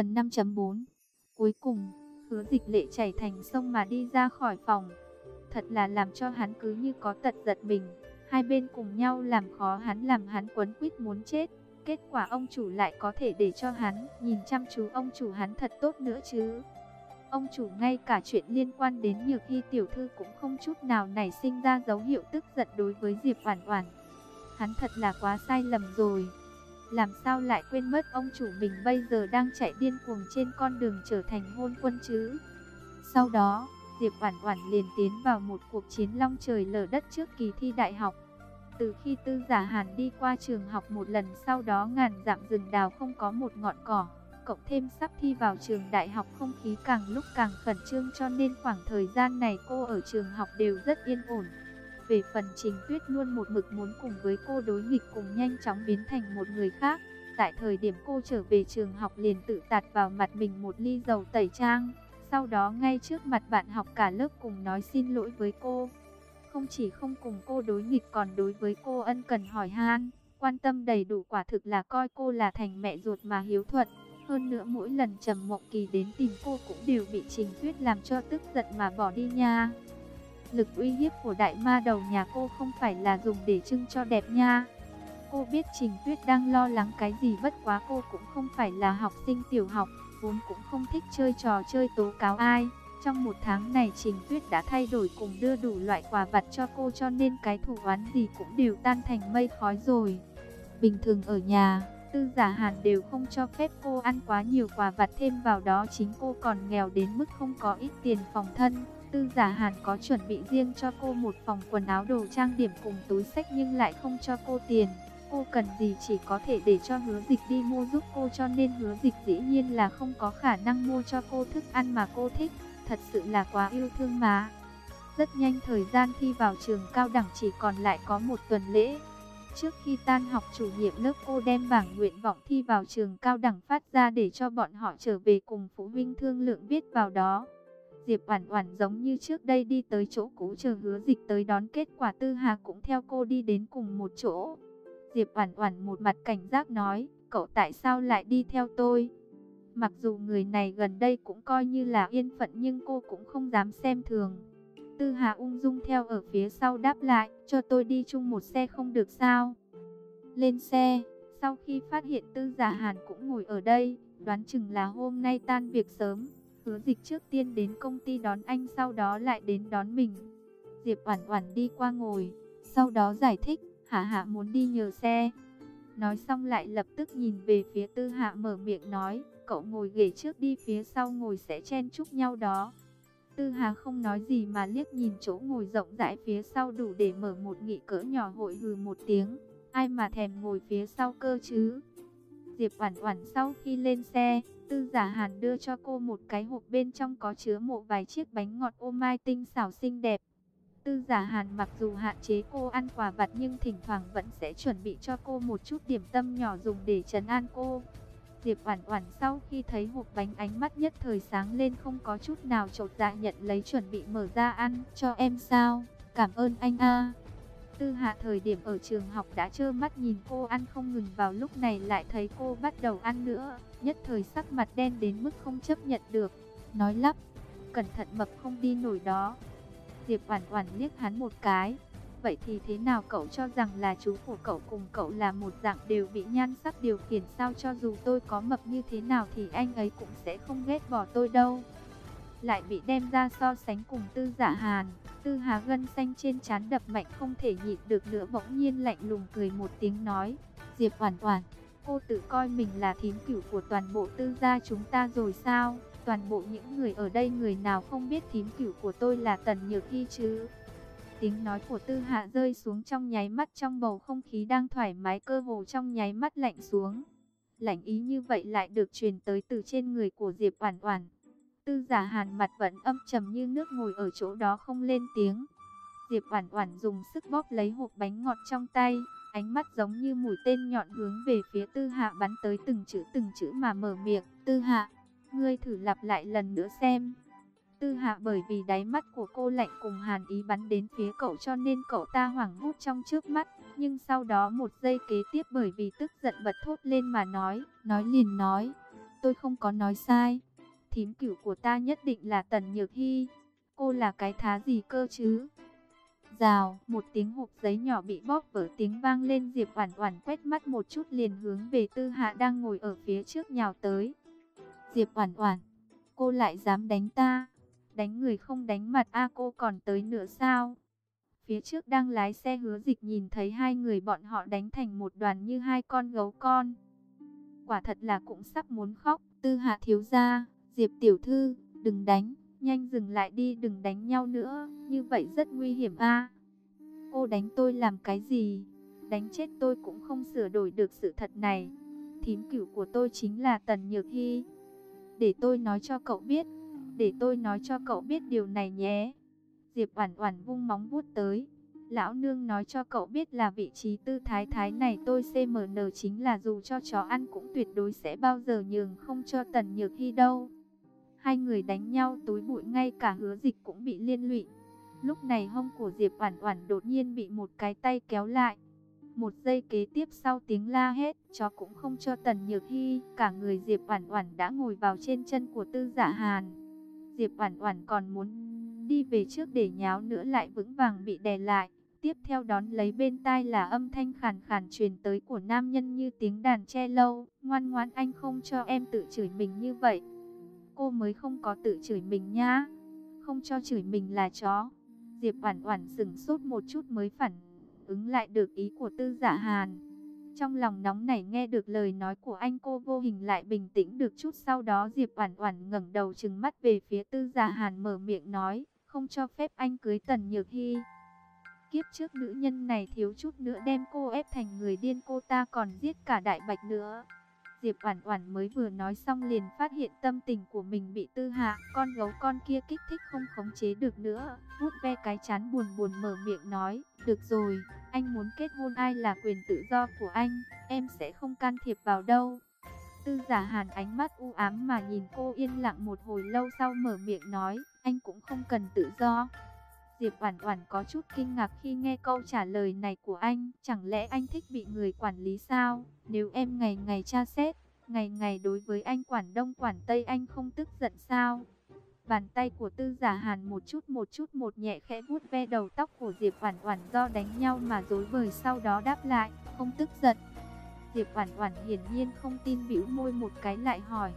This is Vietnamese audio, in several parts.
Phần 5.4 Cuối cùng, hứa dịch lệ chảy thành sông mà đi ra khỏi phòng. Thật là làm cho hắn cứ như có tật giật mình. Hai bên cùng nhau làm khó hắn làm hắn quấn quýt muốn chết. Kết quả ông chủ lại có thể để cho hắn nhìn chăm chú ông chủ hắn thật tốt nữa chứ. Ông chủ ngay cả chuyện liên quan đến Nhược Hy tiểu thư cũng không chút nào nảy sinh ra dấu hiệu tức giận đối với Diệp Oản Oản. Hắn thật là quá sai lầm rồi. Làm sao lại quên mất ông chủ mình bây giờ đang chạy điên cuồng trên con đường trở thành hôn quân chứ? Sau đó, Diệp Oản Oản liền tiến vào một cuộc chiến long trời lở đất trước kỳ thi đại học. Từ khi Tư Giả Hàn đi qua trường học một lần sau đó ngàn dặm rừng đào không có một ngọn cỏ, cộng thêm sắp thi vào trường đại học không khí càng lúc càng khẩn trương cho nên khoảng thời gian này cô ở trường học đều rất yên ổn. Về phần Trình Tuyết luôn một mực muốn cùng với cô đối nghịch cùng nhanh chóng biến thành một người khác. Tại thời điểm cô trở về trường học liền tự tạt vào mặt mình một ly dầu tẩy trang. Sau đó ngay trước mặt bạn học cả lớp cùng nói xin lỗi với cô. Không chỉ không cùng cô đối nghịch còn đối với cô ân cần hỏi han, quan tâm đầy đủ quả thực là coi cô là thành mẹ ruột mà hiếu thuận. Hơn nữa mỗi lần Trầm Mộng Kỳ đến tìm cô cũng đều bị Trình Tuyết làm cho tức giận mà bỏ đi nha. Lực uy hiếp của đại ma đầu nhà cô không phải là dùng để trưng cho đẹp nha. Cô biết Trình Tuyết đang lo lắng cái gì bất quá cô cũng không phải là học sinh tiểu học, vốn cũng không thích chơi trò chơi tố cáo ai. Trong một tháng này Trình Tuyết đã thay đổi cùng đưa đủ loại quà vặt cho cô cho nên cái thủ oán gì cũng đều tan thành mây khói rồi. Bình thường ở nhà, tư giả hàn đều không cho phép cô ăn quá nhiều quà vặt thêm vào đó chính cô còn nghèo đến mức không có ít tiền phòng thân. Tư giả hàn có chuẩn bị riêng cho cô một phòng quần áo đồ trang điểm cùng túi sách nhưng lại không cho cô tiền. Cô cần gì chỉ có thể để cho hứa dịch đi mua giúp cô cho nên hứa dịch dĩ nhiên là không có khả năng mua cho cô thức ăn mà cô thích. Thật sự là quá yêu thương mà. Rất nhanh thời gian thi vào trường cao đẳng chỉ còn lại có một tuần lễ. Trước khi tan học chủ nhiệm lớp cô đem bảng nguyện vọng thi vào trường cao đẳng phát ra để cho bọn họ trở về cùng phụ huynh thương lượng viết vào đó. Diệp Oản Oản giống như trước đây đi tới chỗ cũ chờ Hứa Dịch tới đón, kết quả Tư Hà cũng theo cô đi đến cùng một chỗ. Diệp Oản Oản một mặt cảnh giác nói, "Cậu tại sao lại đi theo tôi?" Mặc dù người này gần đây cũng coi như là yên phận nhưng cô cũng không dám xem thường. Tư Hà ung dung theo ở phía sau đáp lại, "Cho tôi đi chung một xe không được sao?" Lên xe, sau khi phát hiện Tư Giả Hàn cũng ngồi ở đây, đoán chừng là hôm nay tan việc sớm, Hứa dịch trước tiên đến công ty đón anh sau đó lại đến đón mình. Diệp Oản Oản đi qua ngồi, sau đó giải thích, Hạ Hạ muốn đi nhờ xe. Nói xong lại lập tức nhìn về phía Tư Hạ mở miệng nói, cậu ngồi ghế trước đi phía sau ngồi sẽ chen chúc nhau đó. Tư Hà không nói gì mà liếc nhìn chỗ ngồi rộng rãi phía sau đủ để mở một nghị cỡ nhỏ hội hừ một tiếng. Ai mà thèm ngồi phía sau cơ chứ? Diệp Oản Oản sau khi lên xe, Tư Giả Hàn đưa cho cô một cái hộp bên trong có chứa một vài chiếc bánh ngọt ô mai tinh xảo xinh đẹp. Tư Giả Hàn mặc dù hạn chế cô ăn quà vặt nhưng thỉnh thoảng vẫn sẽ chuẩn bị cho cô một chút điểm tâm nhỏ dùng để trấn an cô. Diệp Oản Oản sau khi thấy hộp bánh ánh mắt nhất thời sáng lên không có chút nào chột dạ nhận lấy chuẩn bị mở ra ăn, cho em sao? Cảm ơn anh a. Tư Hạ thời điểm ở trường học đã trơ mắt nhìn cô ăn không ngừng vào lúc này lại thấy cô bắt đầu ăn nữa, nhất thời sắc mặt đen đến mức không chấp nhận được, nói lắp, cẩn thận mập không đi nổi đó. Diệp Oản Oản liếc hắn một cái, vậy thì thế nào cậu cho rằng là chú của cậu cùng cậu là một dạng đều bị nhan sắc điều khiển sao cho dù tôi có mập như thế nào thì anh ấy cũng sẽ không ghét bỏ tôi đâu. Lại bị đem ra so sánh cùng Tư Giả Hàn. Tư Hà gân xanh trên chán đập mạnh không thể nhịn được nữa bỗng nhiên lạnh lùng cười một tiếng nói. Diệp hoàn toàn, cô tự coi mình là thím cửu của toàn bộ tư gia chúng ta rồi sao? Toàn bộ những người ở đây người nào không biết thím cửu của tôi là Tần Nhược Hy chứ? Tiếng nói của Tư Hạ rơi xuống trong nháy mắt trong bầu không khí đang thoải mái cơ hồ trong nháy mắt lạnh xuống. Lạnh ý như vậy lại được truyền tới từ trên người của Diệp Oản Oản. Tư giả hàn mặt vẫn âm trầm như nước ngồi ở chỗ đó không lên tiếng. Diệp Oản Oản dùng sức bóp lấy hộp bánh ngọt trong tay, ánh mắt giống như mũi tên nhọn hướng về phía Tư Hạ bắn tới từng chữ từng chữ mà mở miệng, "Tư Hạ, ngươi thử lặp lại lần nữa xem." Tư Hạ bởi vì đáy mắt của cô lạnh cùng hàn ý bắn đến phía cậu cho nên cậu ta hoảng hốt trong trước mắt, nhưng sau đó một giây kế tiếp bởi vì tức giận bật thốt lên mà nói, nói liền nói, tôi không có nói sai. Thím cửu của ta nhất định là Tần Nhược Hy. Cô là cái thá gì cơ chứ? Rào, một tiếng hộp giấy nhỏ bị bóp vỡ tiếng vang lên Diệp Oản Oản quét mắt một chút liền hướng về Tư Hạ đang ngồi ở phía trước nhào tới. Diệp Oản Oản, cô lại dám đánh ta? Đánh người không đánh mặt a cô còn tới nữa sao? Phía trước đang lái xe hứa dịch nhìn thấy hai người bọn họ đánh thành một đoàn như hai con gấu con. Quả thật là cũng sắp muốn khóc. Tư hạ thiếu gia, Diệp tiểu thư, đừng đánh, nhanh dừng lại đi đừng đánh nhau nữa, như vậy rất nguy hiểm a. Cô đánh tôi làm cái gì? Đánh chết tôi cũng không sửa đổi được sự thật này. Thím cửu của tôi chính là Tần Nhược Hy. Để tôi nói cho cậu biết, để tôi nói cho cậu biết điều này nhé. Diệp Oản Oản vung móng vuốt tới. Lão nương nói cho cậu biết là vị trí tư thái thái này tôi CMN chính là dù cho chó ăn cũng tuyệt đối sẽ bao giờ nhường không cho Tần Nhược Hy đâu. Hai người đánh nhau túi bụi ngay cả hứa dịch cũng bị liên lụy. Lúc này hông của Diệp Oản Oản đột nhiên bị một cái tay kéo lại. Một giây kế tiếp sau tiếng la hét, chó cũng không cho Tần Nhược Hi, cả người Diệp Oản Oản đã ngồi vào trên chân của Tư Dạ Hàn. Diệp Oản Oản còn muốn đi về trước để nháo nữa lại vững vàng bị đè lại. Tiếp theo đón lấy bên tai là âm thanh khàn khàn truyền tới của nam nhân như tiếng đàn che lâu. Ngoan ngoãn anh không cho em tự chửi mình như vậy. Cô mới không có tự chửi mình nhá. Không cho chửi mình là chó. Diệp Oản Oản sững sốt một chút mới phản ứng lại được ý của Tư Dạ Hàn. Trong lòng nóng nảy nghe được lời nói của anh cô vô hình lại bình tĩnh được chút sau đó Diệp Oản Oản ngẩng đầu trừng mắt về phía Tư Dạ Hàn mở miệng nói, không cho phép anh cưới Tần Nhược Hi. Kiếp trước nữ nhân này thiếu chút nữa đem cô ép thành người điên cô ta còn giết cả Đại Bạch nữa. Diệp Oản Oản mới vừa nói xong liền phát hiện tâm tình của mình bị Tư Hạ, con gấu con kia kích thích không khống chế được nữa, vuốt ve cái chán buồn buồn mở miệng nói, "Được rồi, anh muốn kết hôn ai là quyền tự do của anh, em sẽ không can thiệp vào đâu." Tư Giả Hàn ánh mắt u ám mà nhìn cô yên lặng một hồi lâu sau mở miệng nói, "Anh cũng không cần tự do." Diệp Oản Oản có chút kinh ngạc khi nghe câu trả lời này của anh, chẳng lẽ anh thích bị người quản lý sao? Nếu em ngày ngày tra xét, ngày ngày đối với anh quản đông quản tây anh không tức giận sao? Bàn tay của Tư Giả Hàn một chút một chút một nhẹ khẽ vuốt ve đầu tóc của Diệp Oản Oản do đánh nhau mà rối bời sau đó đáp lại, không tức giận. Diệp Oản Oản hiển nhiên không tin bĩu môi một cái lại hỏi,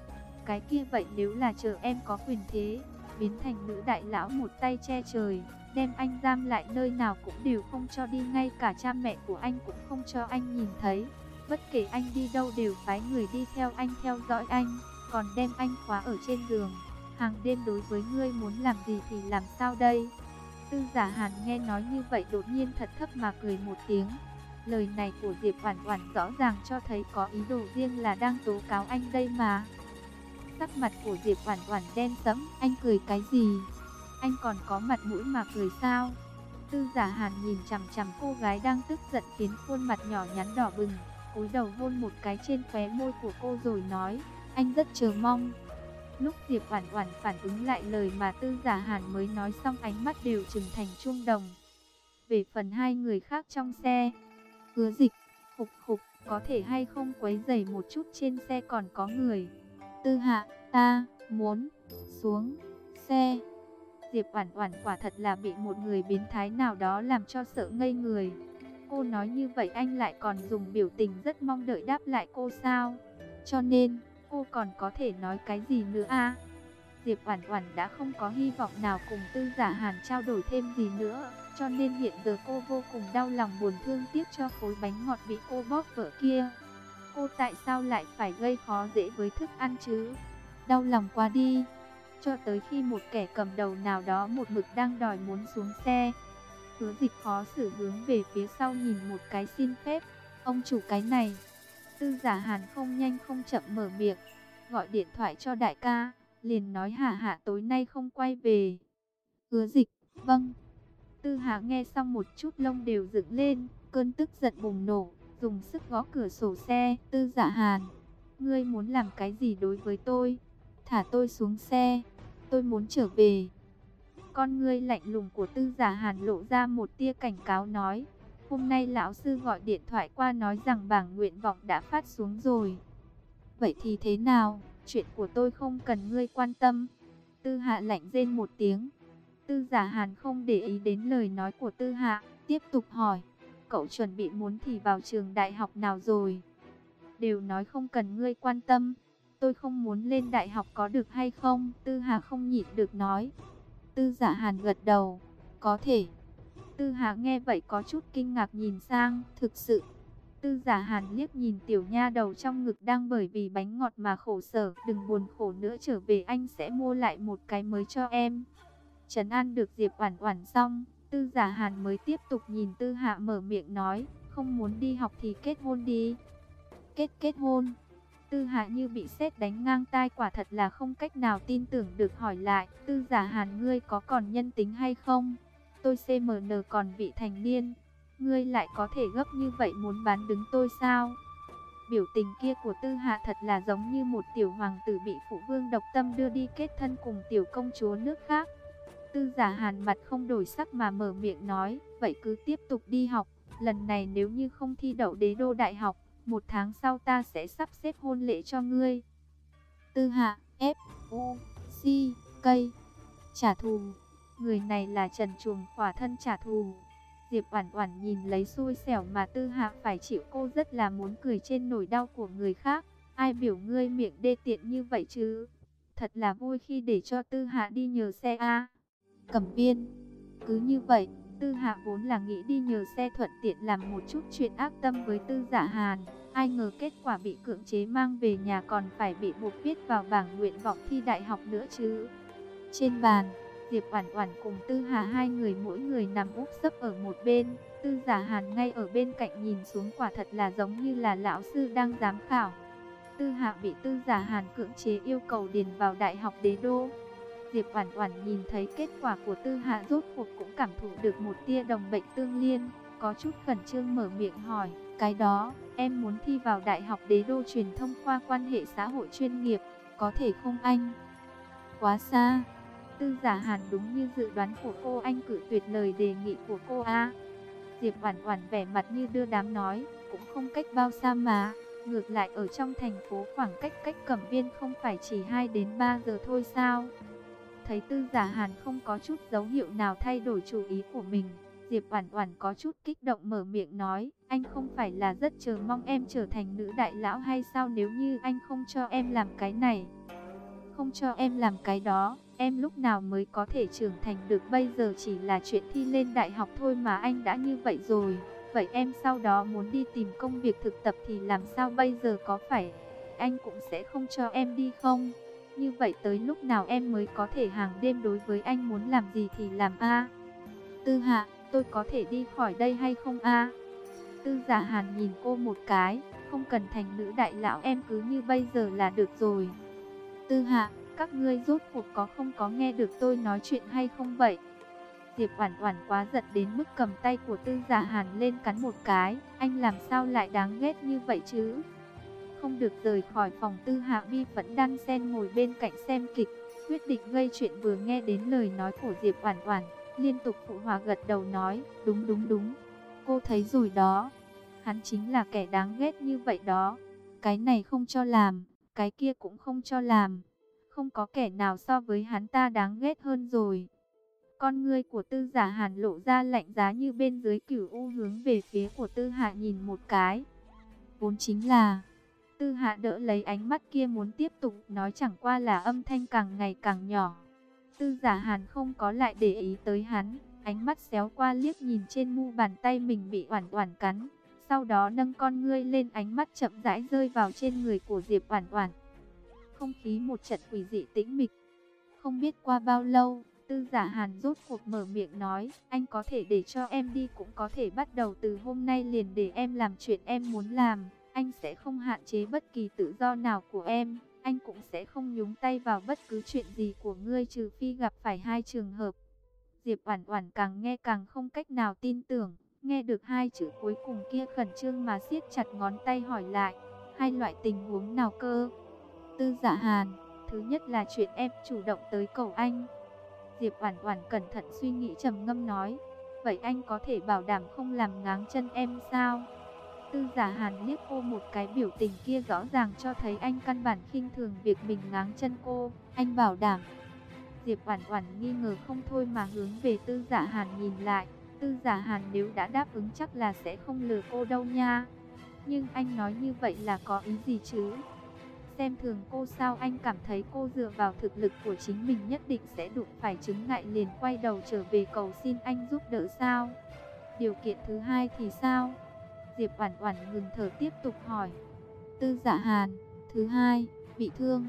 cái kia vậy nếu là chờ em có quyền thế, biến thành nữ đại lão một tay che trời, đem anh giam lại nơi nào cũng đều không cho đi ngay cả cha mẹ của anh cũng không cho anh nhìn thấy. Bất kể anh đi đâu đều phái người đi theo anh theo dõi anh, còn đem anh khóa ở trên giường. Hàng đêm đối với ngươi muốn làm gì thì làm sao đây? Tư giả hàn nghe nói như vậy đột nhiên thật thấp mà cười một tiếng. Lời này của Diệp Oản Oản rõ ràng cho thấy có ý đồ riêng là đang tố cáo anh đây mà. Sắc mặt của Diệp Oản Oản đen sẫm, anh cười cái gì? Anh còn có mặt mũi mà cười sao? Tư giả hàn nhìn chằm chằm cô gái đang tức giận khiến khuôn mặt nhỏ nhắn đỏ bừng, cúi đầu hôn một cái trên khóe môi của cô rồi nói, anh rất chờ mong. Lúc Diệp Oản Oản phản ứng lại lời mà Tư Giả Hàn mới nói xong ánh mắt đều trừng thành chuông đồng. Về phần hai người khác trong xe, Hứa Dịch, Khục Khục, có thể hay không quấy rầy một chút trên xe còn có người. Tư Hạ, ta muốn xuống xe. Diệp Oản Oản quả thật là bị một người biến thái nào đó làm cho sợ ngây người. Cô nói như vậy anh lại còn dùng biểu tình rất mong đợi đáp lại cô sao? Cho nên, cô còn có thể nói cái gì nữa a? Diệp Oản Oản đã không có hy vọng nào cùng Tư Giả Hàn trao đổi thêm gì nữa, cho nên hiện giờ cô vô cùng đau lòng buồn thương tiếc cho khối bánh ngọt bị cô bóp vỡ kia. Cô tại sao lại phải gây khó dễ với thức ăn chứ? Đau lòng quá đi cho tới khi một kẻ cầm đầu nào đó một mực đang đòi muốn xuống xe. Hứa dịch khó xử hướng về phía sau nhìn một cái xin phép, ông chủ cái này. Tư giả hàn không nhanh không chậm mở miệng, gọi điện thoại cho đại ca, liền nói hạ hạ tối nay không quay về. Hứa dịch, vâng. Tư hạ nghe xong một chút lông đều dựng lên, cơn tức giận bùng nổ, dùng sức gõ cửa sổ xe. Tư giả hàn, ngươi muốn làm cái gì đối với tôi? Thả tôi xuống xe tôi muốn trở về. Con ngươi lạnh lùng của tư giả hàn lộ ra một tia cảnh cáo nói. Hôm nay lão sư gọi điện thoại qua nói rằng bảng nguyện vọng đã phát xuống rồi. Vậy thì thế nào? chuyện của tôi không cần ngươi quan tâm. Tư Hạ lạnh rên một tiếng. Tư Giả Hàn không để ý đến lời nói của Tư Hạ, tiếp tục hỏi, cậu chuẩn bị muốn thì vào trường đại học nào rồi? Đều nói không cần ngươi quan tâm, tôi không muốn lên đại học có được hay không? Tư Hà không nhịn được nói. Tư Giả Hàn gật đầu, có thể. Tư Hà nghe vậy có chút kinh ngạc nhìn sang, thực sự. Tư giả hàn liếc nhìn tiểu nha đầu trong ngực đang bởi vì bánh ngọt mà khổ sở. Đừng buồn khổ nữa trở về anh sẽ mua lại một cái mới cho em. Trấn an được Diệp Oản Oản xong, Tư Giả Hàn mới tiếp tục nhìn Tư Hạ mở miệng nói, không muốn đi học thì kết hôn đi. Kết kết hôn. Tư Hạ như bị sét đánh ngang tai quả thật là không cách nào tin tưởng được hỏi lại, Tư Giả Hàn ngươi có còn nhân tính hay không? tôi CMN còn vị thành niên, ngươi lại có thể gấp như vậy muốn bán đứng tôi sao? Biểu tình kia của Tư Hạ thật là giống như một tiểu hoàng tử bị phụ vương độc tâm đưa đi kết thân cùng tiểu công chúa nước khác. Tư giả hàn mặt không đổi sắc mà mở miệng nói, vậy cứ tiếp tục đi học, lần này nếu như không thi đậu đế đô đại học, một tháng sau ta sẽ sắp xếp hôn lễ cho ngươi. Tư Hạ, F, U, C, K, trả thù. Người này là Trần Chuồng khỏa thân trả thù. Diệp Oản Oản nhìn lấy xui xẻo mà Tư Hạ phải chịu cô rất là muốn cười trên nỗi đau của người khác. Ai biểu ngươi miệng đê tiện như vậy chứ? Thật là vui khi để cho Tư Hạ đi nhờ xe a. Cẩm Viên. Cứ như vậy, Tư Hạ vốn là nghĩ đi nhờ xe thuận tiện làm một chút chuyện ác tâm với Tư Dạ Hàn, ai ngờ kết quả bị cưỡng chế mang về nhà còn phải bị buộc viết vào bảng nguyện vọng thi đại học nữa chứ. Trên bàn, Diệp Oản Oản cùng Tư Hà hai người mỗi người nằm úp sấp ở một bên, Tư Giả Hàn ngay ở bên cạnh nhìn xuống quả thật là giống như là lão sư đang giám khảo. Tư Hạ bị Tư Giả Hàn cưỡng chế yêu cầu điền vào Đại học Đế Đô. Diệp Oản Oản nhìn thấy kết quả của Tư Hạ rốt cuộc cũng cảm thụ được một tia đồng bệnh tương liên, có chút khẩn trương mở miệng hỏi, "Cái đó, em muốn thi vào Đại học Đế Đô truyền thông khoa quan hệ xã hội chuyên nghiệp, có thể không anh?" Quá xa. Tư giả hàn đúng như dự đoán của cô anh cự tuyệt lời đề nghị của cô A. Diệp Oản Oản vẻ mặt như đưa đám nói, cũng không cách bao xa mà, ngược lại ở trong thành phố khoảng cách cách Cẩm Viên không phải chỉ 2 đến 3 giờ thôi sao? Thấy Tư Giả Hàn không có chút dấu hiệu nào thay đổi chủ ý của mình, Diệp Oản Oản có chút kích động mở miệng nói, anh không phải là rất chờ mong em trở thành nữ đại lão hay sao nếu như anh không cho em làm cái này? Không cho em làm cái đó, Em lúc nào mới có thể trưởng thành được bây giờ chỉ là chuyện thi lên đại học thôi mà anh đã như vậy rồi. Vậy em sau đó muốn đi tìm công việc thực tập thì làm sao bây giờ có phải anh cũng sẽ không cho em đi không? Như vậy tới lúc nào em mới có thể hàng đêm đối với anh muốn làm gì thì làm a Tư hạ, tôi có thể đi khỏi đây hay không a Tư giả hàn nhìn cô một cái, không cần thành nữ đại lão em cứ như bây giờ là được rồi. Tư hạ, các ngươi rốt cuộc có không có nghe được tôi nói chuyện hay không vậy? Diệp Oản Oản quá giận đến mức cầm tay của Tư Giả Hàn lên cắn một cái, anh làm sao lại đáng ghét như vậy chứ? Không được rời khỏi phòng Tư Hạ Vi vẫn đang xen ngồi bên cạnh xem kịch, quyết định gây chuyện vừa nghe đến lời nói của Diệp Oản Oản, liên tục phụ hòa gật đầu nói, đúng đúng đúng. Cô thấy rồi đó, hắn chính là kẻ đáng ghét như vậy đó. Cái này không cho làm, cái kia cũng không cho làm không có kẻ nào so với hắn ta đáng ghét hơn rồi. Con ngươi của tư giả hàn lộ ra lạnh giá như bên dưới cửu u hướng về phía của tư hạ nhìn một cái. Vốn chính là, tư hạ đỡ lấy ánh mắt kia muốn tiếp tục nói chẳng qua là âm thanh càng ngày càng nhỏ. Tư giả hàn không có lại để ý tới hắn, ánh mắt xéo qua liếc nhìn trên mu bàn tay mình bị oản oản cắn. Sau đó nâng con ngươi lên ánh mắt chậm rãi rơi vào trên người của Diệp Oản Oản không khí một trận quỷ dị tĩnh mịch. Không biết qua bao lâu, tư giả hàn rốt cuộc mở miệng nói, anh có thể để cho em đi cũng có thể bắt đầu từ hôm nay liền để em làm chuyện em muốn làm. Anh sẽ không hạn chế bất kỳ tự do nào của em, anh cũng sẽ không nhúng tay vào bất cứ chuyện gì của ngươi trừ phi gặp phải hai trường hợp. Diệp Oản Oản càng nghe càng không cách nào tin tưởng, nghe được hai chữ cuối cùng kia khẩn trương mà siết chặt ngón tay hỏi lại, hai loại tình huống nào cơ? Tư Dạ Hàn, thứ nhất là chuyện em chủ động tới cầu anh. Diệp Oản Oản cẩn thận suy nghĩ trầm ngâm nói, vậy anh có thể bảo đảm không làm ngáng chân em sao? Tư giả hàn liếc cô một cái biểu tình kia rõ ràng cho thấy anh căn bản khinh thường việc mình ngáng chân cô. Anh bảo đảm. Diệp Oản Oản nghi ngờ không thôi mà hướng về Tư Giả Hàn nhìn lại. Tư Giả Hàn nếu đã đáp ứng chắc là sẽ không lừa cô đâu nha. Nhưng anh nói như vậy là có ý gì chứ? Xem thường cô sao anh cảm thấy cô dựa vào thực lực của chính mình nhất định sẽ đụng phải chứng ngại liền quay đầu trở về cầu xin anh giúp đỡ sao? Điều kiện thứ hai thì sao? Diệp Oản Oản ngừng thở tiếp tục hỏi. Tư Dạ Hàn, thứ hai, bị thương.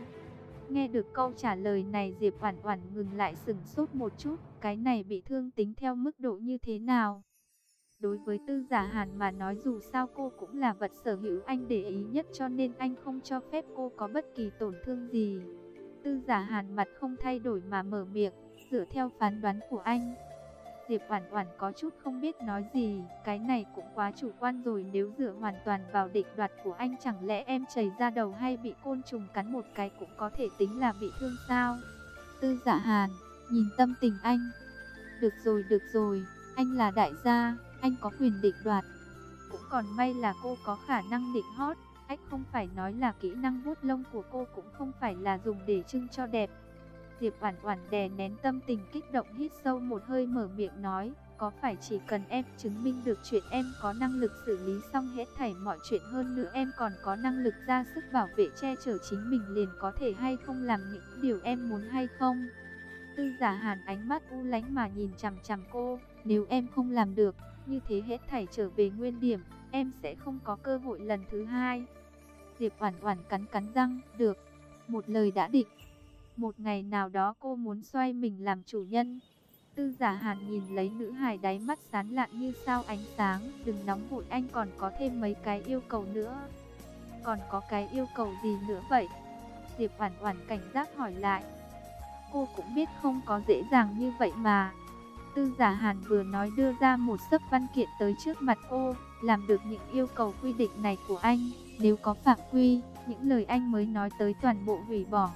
Nghe được câu trả lời này Diệp Oản Oản ngừng lại sững sốt một chút, cái này bị thương tính theo mức độ như thế nào? Đối với Tư Giả Hàn mà nói dù sao cô cũng là vật sở hữu anh để ý nhất cho nên anh không cho phép cô có bất kỳ tổn thương gì. Tư Giả Hàn mặt không thay đổi mà mở miệng, dựa theo phán đoán của anh, Diệp Oản Oản có chút không biết nói gì, cái này cũng quá chủ quan rồi, nếu dựa hoàn toàn vào định đoạt của anh chẳng lẽ em chảy ra đầu hay bị côn trùng cắn một cái cũng có thể tính là bị thương sao? Tư Dạ Hàn, nhìn tâm tình anh. Được rồi, được rồi, anh là đại gia, anh có quyền định đoạt. Cũng còn may là cô có khả năng định hót, ách không phải nói là kỹ năng vuốt lông của cô cũng không phải là dùng để trưng cho đẹp, Diệp Oản Oản đè nén tâm tình kích động hít sâu một hơi mở miệng nói, có phải chỉ cần em chứng minh được chuyện em có năng lực xử lý xong hết thảy mọi chuyện hơn nữa em còn có năng lực ra sức bảo vệ che chở chính mình liền có thể hay không làm những điều em muốn hay không? Tư Giả Hàn ánh mắt u lánh mà nhìn chằm chằm cô, nếu em không làm được, như thế hết thảy trở về nguyên điểm, em sẽ không có cơ hội lần thứ hai. Diệp Oản Oản cắn cắn răng, được, một lời đã định. Một ngày nào đó cô muốn xoay mình làm chủ nhân. Tư giả hàn nhìn lấy nữ hài đáy mắt sán lạn như sao ánh sáng. Đừng nóng vội anh còn có thêm mấy cái yêu cầu nữa. Còn có cái yêu cầu gì nữa vậy? Diệp Oản Oản cảnh giác hỏi lại. Cô cũng biết không có dễ dàng như vậy mà. Tư giả hàn vừa nói đưa ra một sấp văn kiện tới trước mặt cô, làm được những yêu cầu quy định này của anh. Nếu có phạm quy, những lời anh mới nói tới toàn bộ hủy bỏ.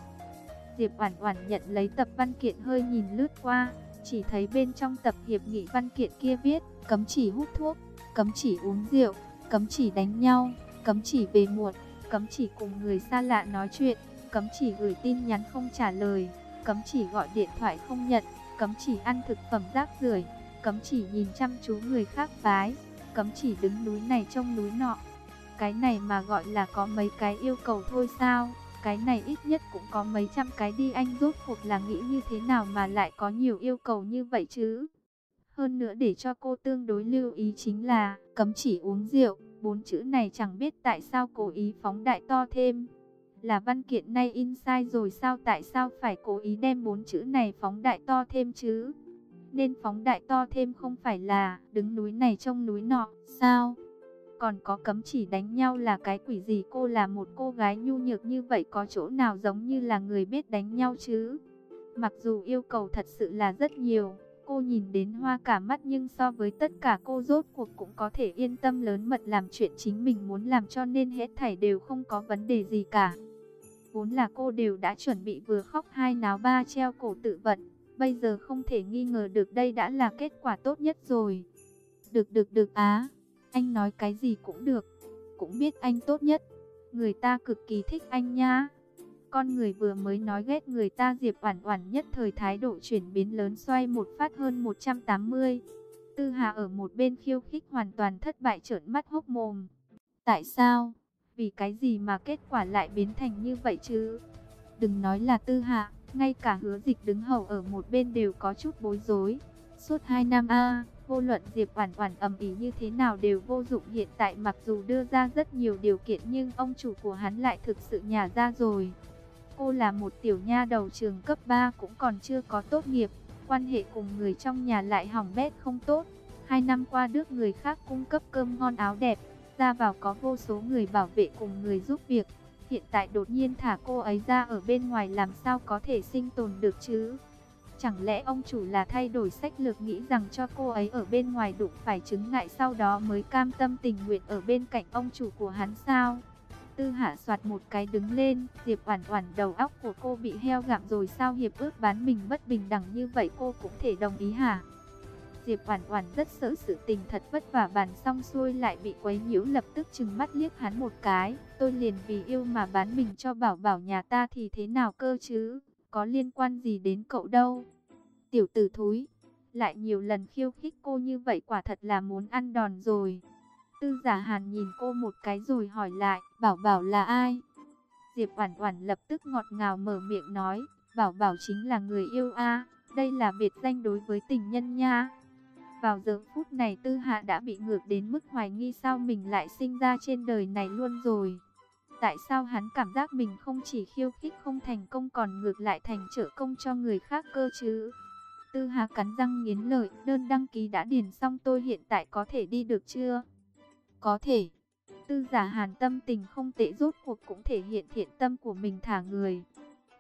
Diệp Oản Oản nhận lấy tập văn kiện hơi nhìn lướt qua, chỉ thấy bên trong tập hiệp nghị văn kiện kia viết, cấm chỉ hút thuốc, cấm chỉ uống rượu, cấm chỉ đánh nhau, cấm chỉ về muộn, cấm chỉ cùng người xa lạ nói chuyện, cấm chỉ gửi tin nhắn không trả lời, cấm chỉ gọi điện thoại không nhận, cấm chỉ ăn thực phẩm rác rưởi, cấm chỉ nhìn chăm chú người khác phái, cấm chỉ đứng núi này trông núi nọ. Cái này mà gọi là có mấy cái yêu cầu thôi sao? Cái này ít nhất cũng có mấy trăm cái đi anh rốt cuộc là nghĩ như thế nào mà lại có nhiều yêu cầu như vậy chứ. Hơn nữa để cho cô tương đối lưu ý chính là cấm chỉ uống rượu, bốn chữ này chẳng biết tại sao cố ý phóng đại to thêm. Là văn kiện nay in sai rồi sao tại sao phải cố ý đem bốn chữ này phóng đại to thêm chứ? Nên phóng đại to thêm không phải là đứng núi này trông núi nọ, sao? Còn có cấm chỉ đánh nhau là cái quỷ gì cô là một cô gái nhu nhược như vậy có chỗ nào giống như là người biết đánh nhau chứ? Mặc dù yêu cầu thật sự là rất nhiều, cô nhìn đến hoa cả mắt nhưng so với tất cả cô rốt cuộc cũng có thể yên tâm lớn mật làm chuyện chính mình muốn làm cho nên hết thảy đều không có vấn đề gì cả. Vốn là cô đều đã chuẩn bị vừa khóc hai náo ba treo cổ tự vận, bây giờ không thể nghi ngờ được đây đã là kết quả tốt nhất rồi. Được được được á. Anh nói cái gì cũng được, cũng biết anh tốt nhất. Người ta cực kỳ thích anh nha. Con người vừa mới nói ghét người ta Diệp Oản Oản nhất thời thái độ chuyển biến lớn xoay một phát hơn 180. Tư Hà ở một bên khiêu khích hoàn toàn thất bại trợn mắt hốc mồm. Tại sao? Vì cái gì mà kết quả lại biến thành như vậy chứ? Đừng nói là Tư Hà, ngay cả Hứa Dịch đứng hầu ở một bên đều có chút bối rối. Suốt 2 năm a, Vô luận Diệp Oản Oản ầm ĩ như thế nào đều vô dụng hiện tại mặc dù đưa ra rất nhiều điều kiện nhưng ông chủ của hắn lại thực sự nhả ra rồi. Cô là một tiểu nha đầu trường cấp 3 cũng còn chưa có tốt nghiệp, quan hệ cùng người trong nhà lại hỏng bét không tốt. Hai năm qua được người khác cung cấp cơm ngon áo đẹp, ra vào có vô số người bảo vệ cùng người giúp việc. Hiện tại đột nhiên thả cô ấy ra ở bên ngoài làm sao có thể sinh tồn được chứ? Chẳng lẽ ông chủ là thay đổi sách lược nghĩ rằng cho cô ấy ở bên ngoài đụng phải chứng ngại sau đó mới cam tâm tình nguyện ở bên cạnh ông chủ của hắn sao? Tư hạ soạt một cái đứng lên, Diệp Oản Oản đầu óc của cô bị heo gặm rồi sao hiệp ước bán mình bất bình đẳng như vậy cô cũng thể đồng ý hả? Diệp Oản Oản rất sợ sự tình thật vất vả bàn xong xuôi lại bị quấy nhiễu lập tức trừng mắt liếc hắn một cái, tôi liền vì yêu mà bán mình cho bảo bảo nhà ta thì thế nào cơ chứ, có liên quan gì đến cậu đâu. Tiểu tử thúi, lại nhiều lần khiêu khích cô như vậy quả thật là muốn ăn đòn rồi. Tư giả hàn nhìn cô một cái rồi hỏi lại, bảo bảo là ai? Diệp Oản Oản lập tức ngọt ngào mở miệng nói, bảo bảo chính là người yêu a, đây là biệt danh đối với tình nhân nha. Vào giờ phút này Tư Hạ đã bị ngược đến mức hoài nghi sao mình lại sinh ra trên đời này luôn rồi. Tại sao hắn cảm giác mình không chỉ khiêu khích không thành công còn ngược lại thành trợ công cho người khác cơ chứ? Tư Hà cắn răng nghiến lợi, đơn đăng ký đã điền xong tôi hiện tại có thể đi được chưa? Có thể. Tư giả hàn tâm tình không tệ rốt cuộc cũng thể hiện thiện tâm của mình thả người.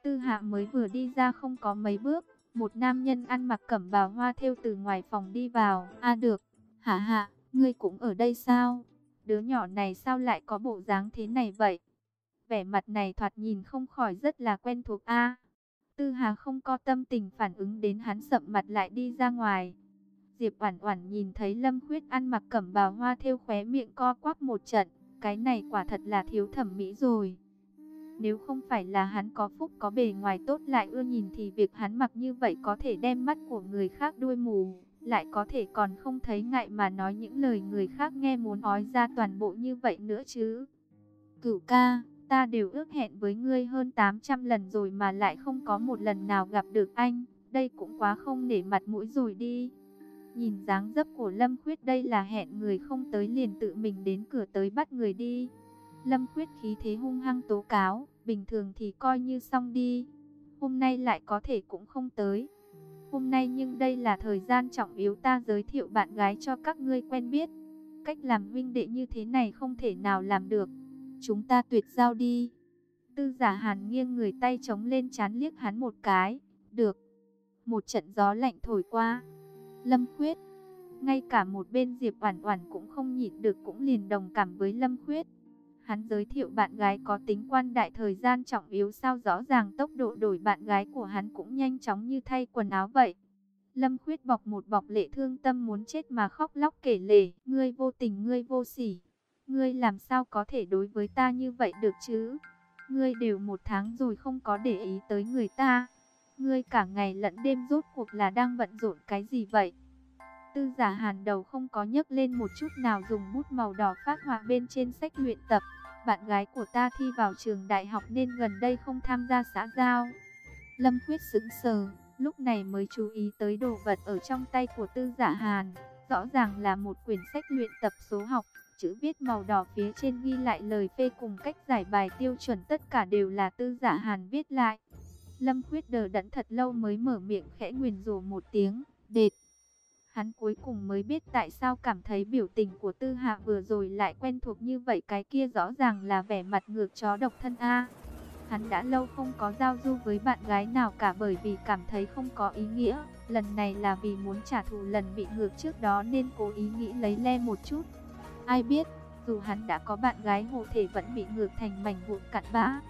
Tư hạ mới vừa đi ra không có mấy bước, một nam nhân ăn mặc cẩm bào hoa theo từ ngoài phòng đi vào. a được, hả hạ, ngươi cũng ở đây sao? Đứa nhỏ này sao lại có bộ dáng thế này vậy? Vẻ mặt này thoạt nhìn không khỏi rất là quen thuộc a. Tư Hà không có tâm tình phản ứng đến hắn sậm mặt lại đi ra ngoài. Diệp Oản Oản nhìn thấy Lâm Khuyết ăn mặc cẩm bào hoa thêu khóe miệng co quắp một trận, cái này quả thật là thiếu thẩm mỹ rồi. Nếu không phải là hắn có phúc có bề ngoài tốt lại ưa nhìn thì việc hắn mặc như vậy có thể đem mắt của người khác đuôi mù, lại có thể còn không thấy ngại mà nói những lời người khác nghe muốn nói ra toàn bộ như vậy nữa chứ. Cửu ca, ta đều ước hẹn với ngươi hơn 800 lần rồi mà lại không có một lần nào gặp được anh, đây cũng quá không nể mặt mũi rồi đi. Nhìn dáng dấp của Lâm Khuyết đây là hẹn người không tới liền tự mình đến cửa tới bắt người đi. Lâm Khuyết khí thế hung hăng tố cáo, bình thường thì coi như xong đi. Hôm nay lại có thể cũng không tới. Hôm nay nhưng đây là thời gian trọng yếu ta giới thiệu bạn gái cho các ngươi quen biết. Cách làm huynh đệ như thế này không thể nào làm được. Chúng ta tuyệt giao đi. Tư giả hàn nghiêng người tay chống lên chán liếc hắn một cái. Được. Một trận gió lạnh thổi qua. Lâm Khuyết. Ngay cả một bên Diệp Oản Oản cũng không nhịn được cũng liền đồng cảm với Lâm Khuyết. Hắn giới thiệu bạn gái có tính quan đại thời gian trọng yếu sao rõ ràng tốc độ đổi bạn gái của hắn cũng nhanh chóng như thay quần áo vậy. Lâm Khuyết bọc một bọc lệ thương tâm muốn chết mà khóc lóc kể lể, ngươi vô tình ngươi vô sỉ, ngươi làm sao có thể đối với ta như vậy được chứ? Ngươi đều một tháng rồi không có để ý tới người ta. Ngươi cả ngày lẫn đêm rốt cuộc là đang bận rộn cái gì vậy? Tư giả hàn đầu không có nhấc lên một chút nào dùng bút màu đỏ phát họa bên trên sách luyện tập. Bạn gái của ta thi vào trường đại học nên gần đây không tham gia xã giao. Lâm Khuyết sững sờ, lúc này mới chú ý tới đồ vật ở trong tay của tư giả hàn. Rõ ràng là một quyển sách luyện tập số học, chữ viết màu đỏ phía trên ghi lại lời phê cùng cách giải bài tiêu chuẩn tất cả đều là tư giả hàn viết lại. Lâm Khuyết đờ đẫn thật lâu mới mở miệng khẽ nguyền rủa một tiếng, đệt. Hắn cuối cùng mới biết tại sao cảm thấy biểu tình của Tư Hạ vừa rồi lại quen thuộc như vậy cái kia rõ ràng là vẻ mặt ngược chó độc thân A. Hắn đã lâu không có giao du với bạn gái nào cả bởi vì cảm thấy không có ý nghĩa. Lần này là vì muốn trả thù lần bị ngược trước đó nên cố ý nghĩ lấy le một chút. Ai biết, dù hắn đã có bạn gái hồ thể vẫn bị ngược thành mảnh vụn cặn bã.